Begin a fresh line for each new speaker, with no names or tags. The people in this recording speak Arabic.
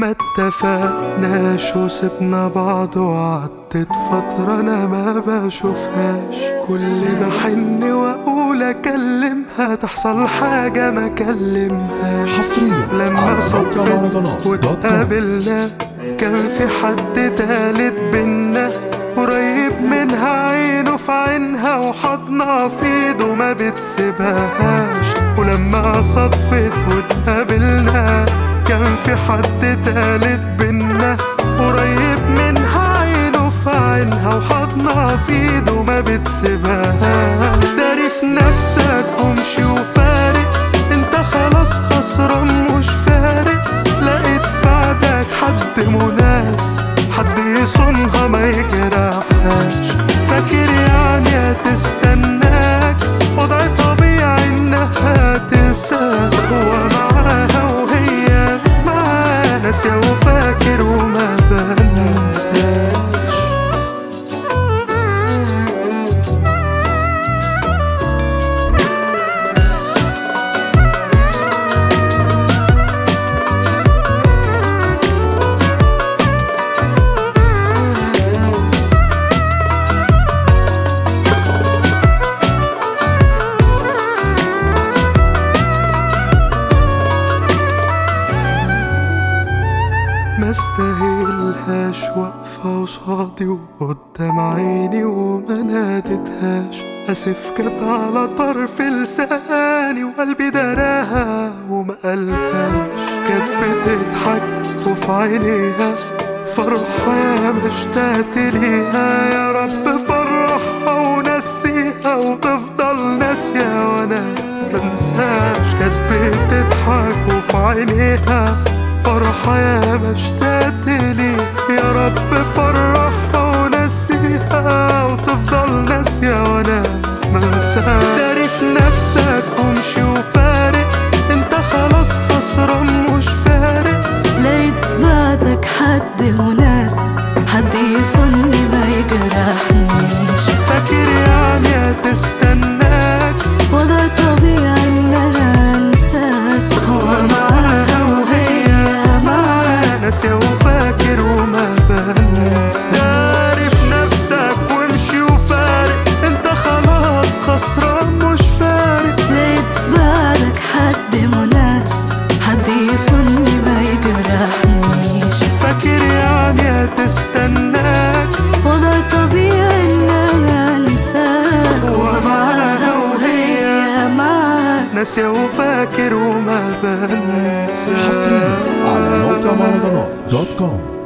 ما اتفقناش وسبنا بعض وعدت فترة أنا ما بشوفهاش. كل ما حن وأقول أكلمها تحصل حاجة ما أكلمهاش.
حصريا
لما صدفت واتقابلنا كان في حد تالت بينا قريب منها عينه في عينها وحضنها في إيده ما بتسيبهاش. ولما صدفت واتقابلنا تالت بينا قريب منها عينه في عينها وحضنها في إيده ما بتسيبهاش. داري في نفسك وامشي وفارق أنت خلاص خسران مش فارق لقيت بعدك حد مناسب حد يصونها ما يجرحهاش. فاكر يعني هتستناك ما استاهلهاش واقفة قصادي وقدام عيني وما نادتهاش آسف كانت على طرف لساني وقلبي دراها وما قالهاش. كانت بتضحك وفي عينيها فرحة يا ما اشتقت ليها يا رب فرحها ونسيها وتفضل ناسية وأنا منساش. كانت بتضحك وفي عينيها. فرحة يا ما اشتقت ليها يا رب فرحها ونسيها وتفضل ناسية وأنا منساش ناسية وفاكر وما بنسى. في نفسك وامشي وفارق. أنت خلاص خسران مش فارق.
لقيت بعدك حد مناسب حد يصني ما يجرحنيش.
فاكر يعني هتستناك
وضع طبيعي إن أنا انساك
هو معاها وهي
معاك.
ناسية وفاكر وما بنسى.
حصريا على Amazon.com